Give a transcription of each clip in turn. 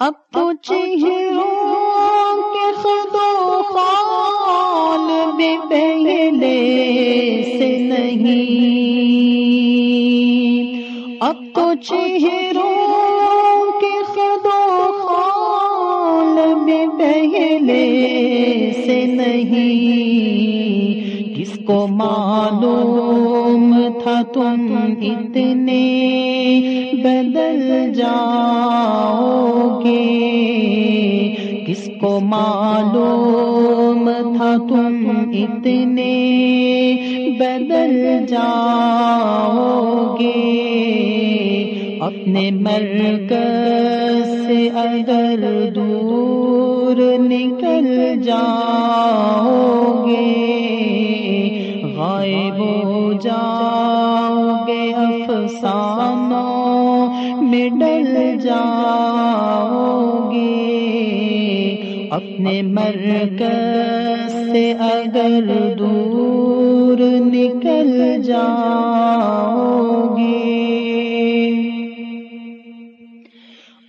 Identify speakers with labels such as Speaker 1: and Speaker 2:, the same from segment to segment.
Speaker 1: اب تو چہروں کے خود و خال بے پہلے سے نہیں۔ اب تو چہروں کے خود و خال بے پہلے سے نہیں۔ کس کو معلوم تھا تم اتنے بدل جاؤ گے کس کو معلوم تھا تم اتنے بدل جاؤ گے اپنے مرکز سے اگر دور نکل جاؤ جاؤ گے اپنے مرکز سے اگر دور نکل جاؤ گے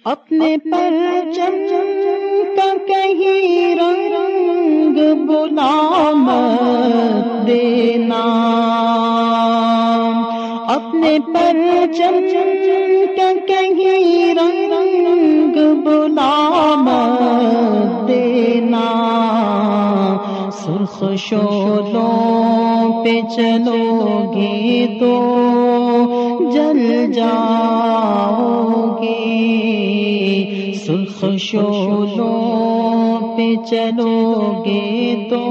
Speaker 1: اپنے پر چم کا کہیں رنگ بلا دینا۔ اپنے پر سرخ شولوں پہ چلو گے تو جل جاؤ گے سرخ شولوں پہ چلو گے تو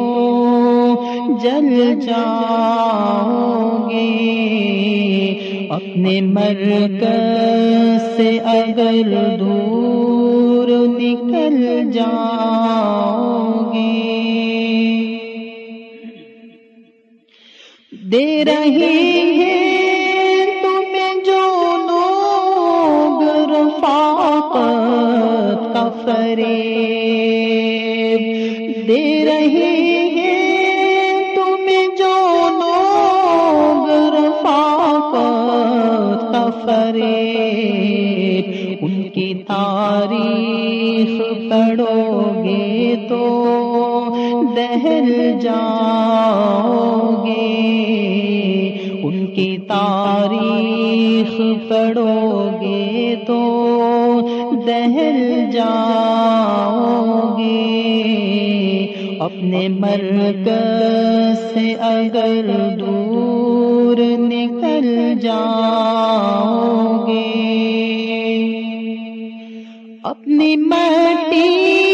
Speaker 1: جل جاؤ گے اپنے مرکز سے اگر دور نکل جاؤ گے دے رہے ہیں تمہیں جو لوگ رفاقت کا فریب دے رہے ہیں تمہیں جو لوگ رفاقت کا فریب ان کی تاریخ پڑھو گے تو دہل جاؤ گے۔ دہل جاؤ گے اپنے مرکز سے اگر دور نکل جاؤ گے اپنی مٹی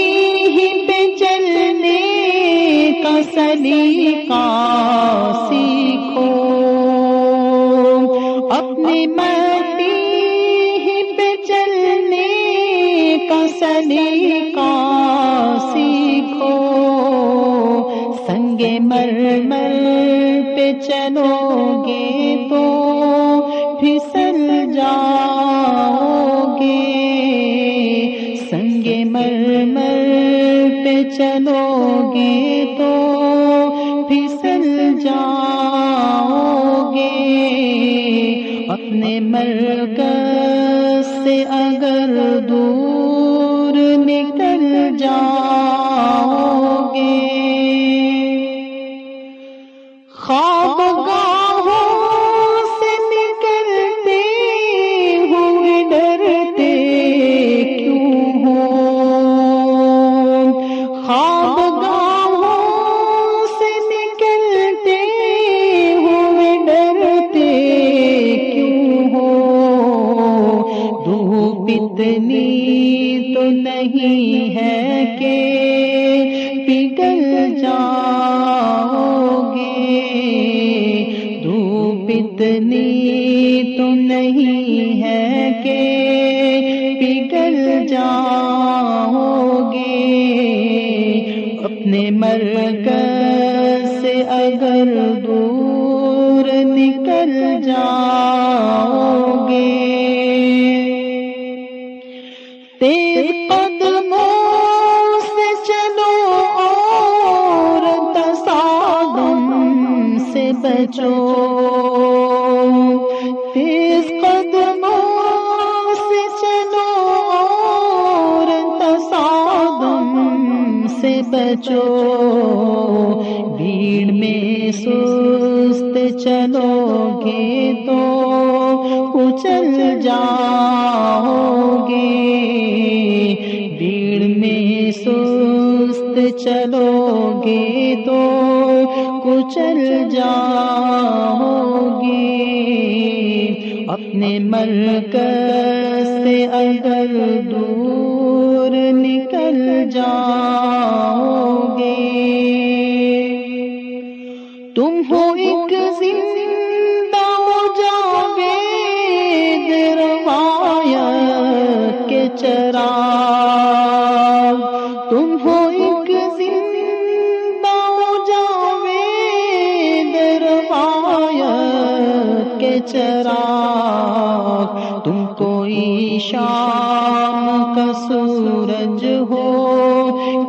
Speaker 1: کا سلیقہ سیکھو۔ سنگ مرمر پہ چلو گے تو پھسل جاؤ گے۔ سنگ مرمر پہ چلو گے تو پھسل جاؤ گے۔ اپنے مرکز سے اگر دور نکل جاؤ گے خواب اتنی تو نہیں ہے کہ پگل جاؤ گے اپنے مرکز سے اگر دور نکل جاؤ گے تیز قدموں سے چلو اور تصادم سے بچو۔ بچو۔ بھیڑ میں سست چلو گے تو اچل جاؤ گے بھیڑ میں سست چلو گے تو کچل جاؤ گے اپنے مرکز سے اگر دور نکل جاؤ گے تم ہو ایک زندہ جاوید روایت کے چرا تم ہو ایک زندہ جاوید روایت کے چرا تم کوئی شام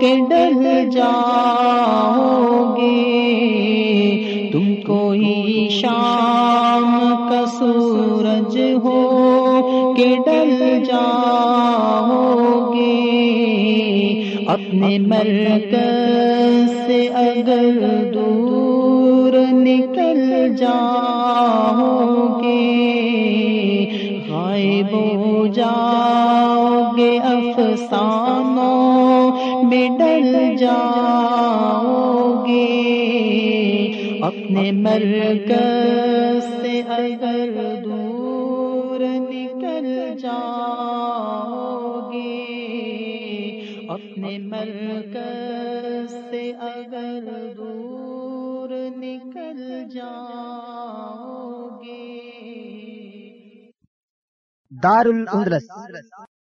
Speaker 1: کہ ڈل جاؤ گے تم کوئی شام کا سورج ہو کہ ڈل جاؤ گے اپنے مرکز سے اگر دور نکل جاؤ جاؤ گے اپنے مرکز سے اگر دور نکل جاؤ گے اپنے مرکز سے اگر دور نکل جاؤ گے
Speaker 2: دار الاندلس